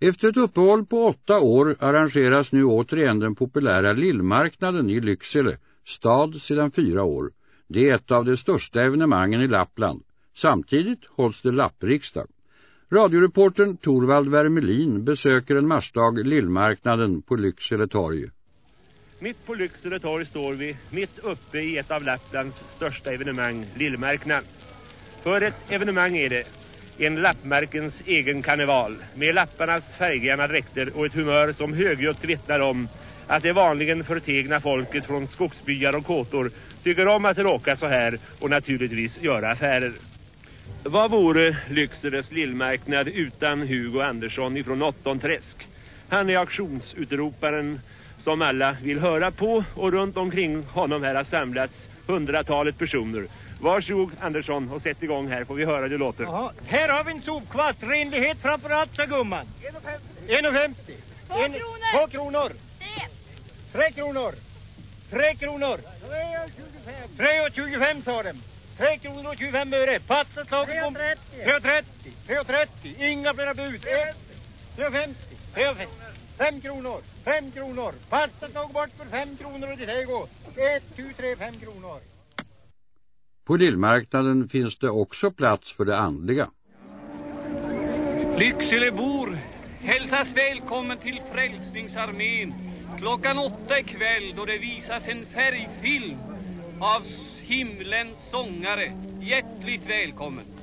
Efter ett uppehåll på åtta år arrangeras nu återigen den populära Lillmarknaden i Lycksele, stad sedan fyra år. Det är ett av de största evenemangen i Lappland. Samtidigt hålls det lappriksdag. Radioreportern Torvald Wermelin besöker en marsdag Lillmarknaden på Lycksele torg. Mitt på Lycksele torg står vi mitt uppe i ett av Lapplands största evenemang, Lillmarknaden. För ett evenemang är det en lappmarkens egen karneval med lapparnas färggranna dräkter och ett humör som högljutt vittnar om att det vanligen förtegna folket från skogsbyar och kåtor tycker om att råka så här och naturligtvis göra affärer. Vad vore Lyckseles lillmarknad utan Hugo Andersson ifrån Åttonträsk? Han är auktionsutroparen som alla vill höra på och runt omkring honom här har samlats hundratalet personer. Varsågod Andersson och sätt igång här får vi höra det låter. Jaha. Här har vi en sopkvast, renlighet framförallt sa gumman. 1,50. 2 kronor. 2 kronor. Det. 3 kronor. 3 kronor. 3,25 sa de. 3 kronor och 25 öre. Passa taget på... 3,30. 3,30. Inga flera bud. 3,50. 3,50. 5 kronor. 5 kronor. Passa tag bort för 5 kronor och det här går. 1, 2, 3, 5 kronor. På Lillmarknaden finns det också plats för det andliga. Lyckselebor hälsas välkommen till Frälsningsarmén klockan åtta ikväll då det visas en färgfilm av himlens sångare. Hjärtligt välkommen!